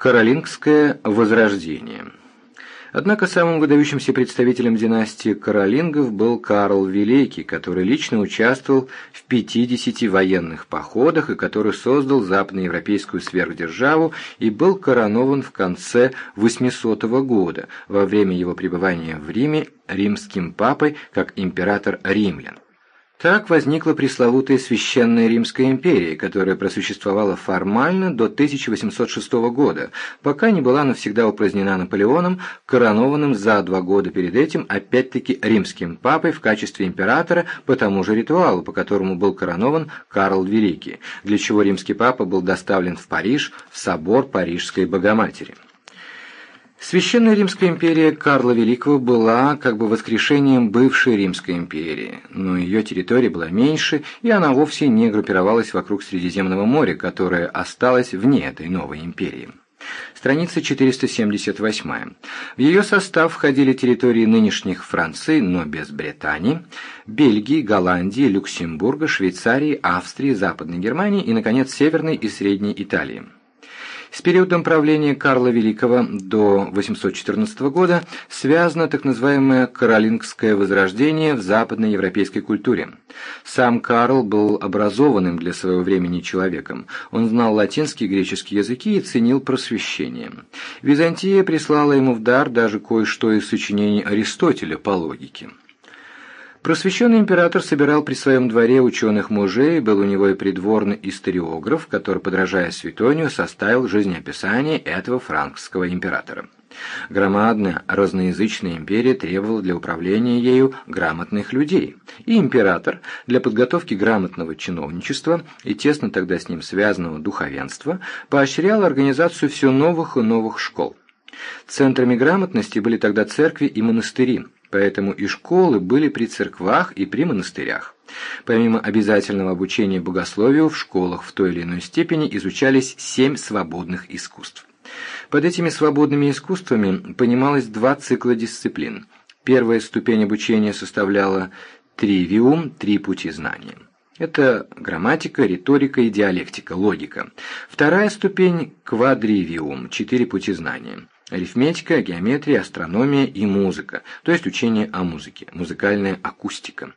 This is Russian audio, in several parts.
Каролингское возрождение. Однако самым выдающимся представителем династии Каролингов был Карл Великий, который лично участвовал в 50 военных походах и который создал западноевропейскую сверхдержаву и был коронован в конце 800 года во время его пребывания в Риме римским папой как император римлян. Так возникла пресловутая Священная Римская империя, которая просуществовала формально до 1806 года, пока не была навсегда упразднена Наполеоном, коронованным за два года перед этим опять-таки римским папой в качестве императора по тому же ритуалу, по которому был коронован Карл Великий, для чего римский папа был доставлен в Париж в собор Парижской Богоматери. Священная Римская империя Карла Великого была как бы воскрешением бывшей Римской империи, но ее территория была меньше, и она вовсе не группировалась вокруг Средиземного моря, которое осталось вне этой новой империи. Страница 478. В ее состав входили территории нынешних Франции, но без Британии, Бельгии, Голландии, Люксембурга, Швейцарии, Австрии, Западной Германии и, наконец, Северной и Средней Италии. С периодом правления Карла Великого до 814 года связано так называемое Каролингское возрождение в западной европейской культуре. Сам Карл был образованным для своего времени человеком. Он знал латинский и греческий языки и ценил просвещение. Византия прислала ему в дар даже кое-что из сочинений Аристотеля по логике. Просвещенный император собирал при своем дворе ученых мужей, был у него и придворный историограф, который, подражая Светонию, составил жизнеописание этого франкского императора. Громадная разноязычная империя требовала для управления ею грамотных людей, и император для подготовки грамотного чиновничества и тесно тогда с ним связанного духовенства поощрял организацию все новых и новых школ. Центрами грамотности были тогда церкви и монастыри, поэтому и школы были при церквах и при монастырях. Помимо обязательного обучения богословию, в школах в той или иной степени изучались семь свободных искусств. Под этими свободными искусствами понималось два цикла дисциплин. Первая ступень обучения составляла тривиум, три пути знания. Это грамматика, риторика и диалектика, логика. Вторая ступень – квадривиум, четыре пути знания арифметика, геометрия, астрономия и музыка, то есть учение о музыке, музыкальная акустика.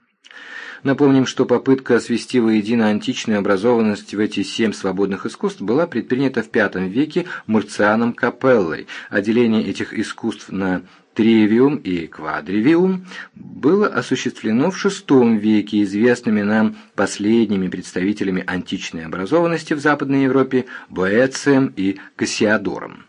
Напомним, что попытка свести воедино античную образованность в эти семь свободных искусств была предпринята в V веке Мурцианом Капеллой. Отделение этих искусств на тривиум и квадривиум было осуществлено в VI веке известными нам последними представителями античной образованности в Западной Европе Боэцием и Кассиодором.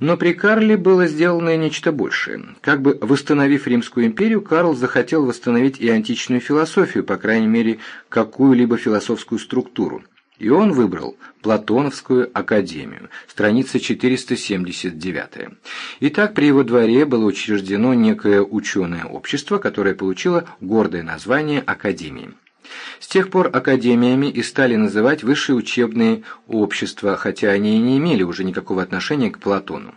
Но при Карле было сделано нечто большее. Как бы восстановив Римскую империю, Карл захотел восстановить и античную философию, по крайней мере, какую-либо философскую структуру. И он выбрал Платоновскую академию, страница 479. Итак, при его дворе было учреждено некое ученое общество, которое получило гордое название Академии. С тех пор академиями и стали называть высшие учебные общества, хотя они и не имели уже никакого отношения к Платону.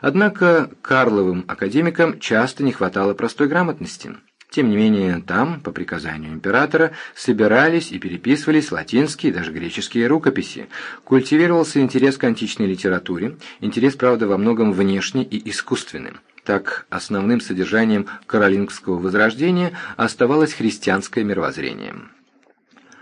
Однако Карловым академикам часто не хватало простой грамотности. Тем не менее, там, по приказанию императора, собирались и переписывались латинские и даже греческие рукописи. Культивировался интерес к античной литературе, интерес, правда, во многом внешний и искусственный. Так, основным содержанием каролингского возрождения оставалось христианское мировоззрение.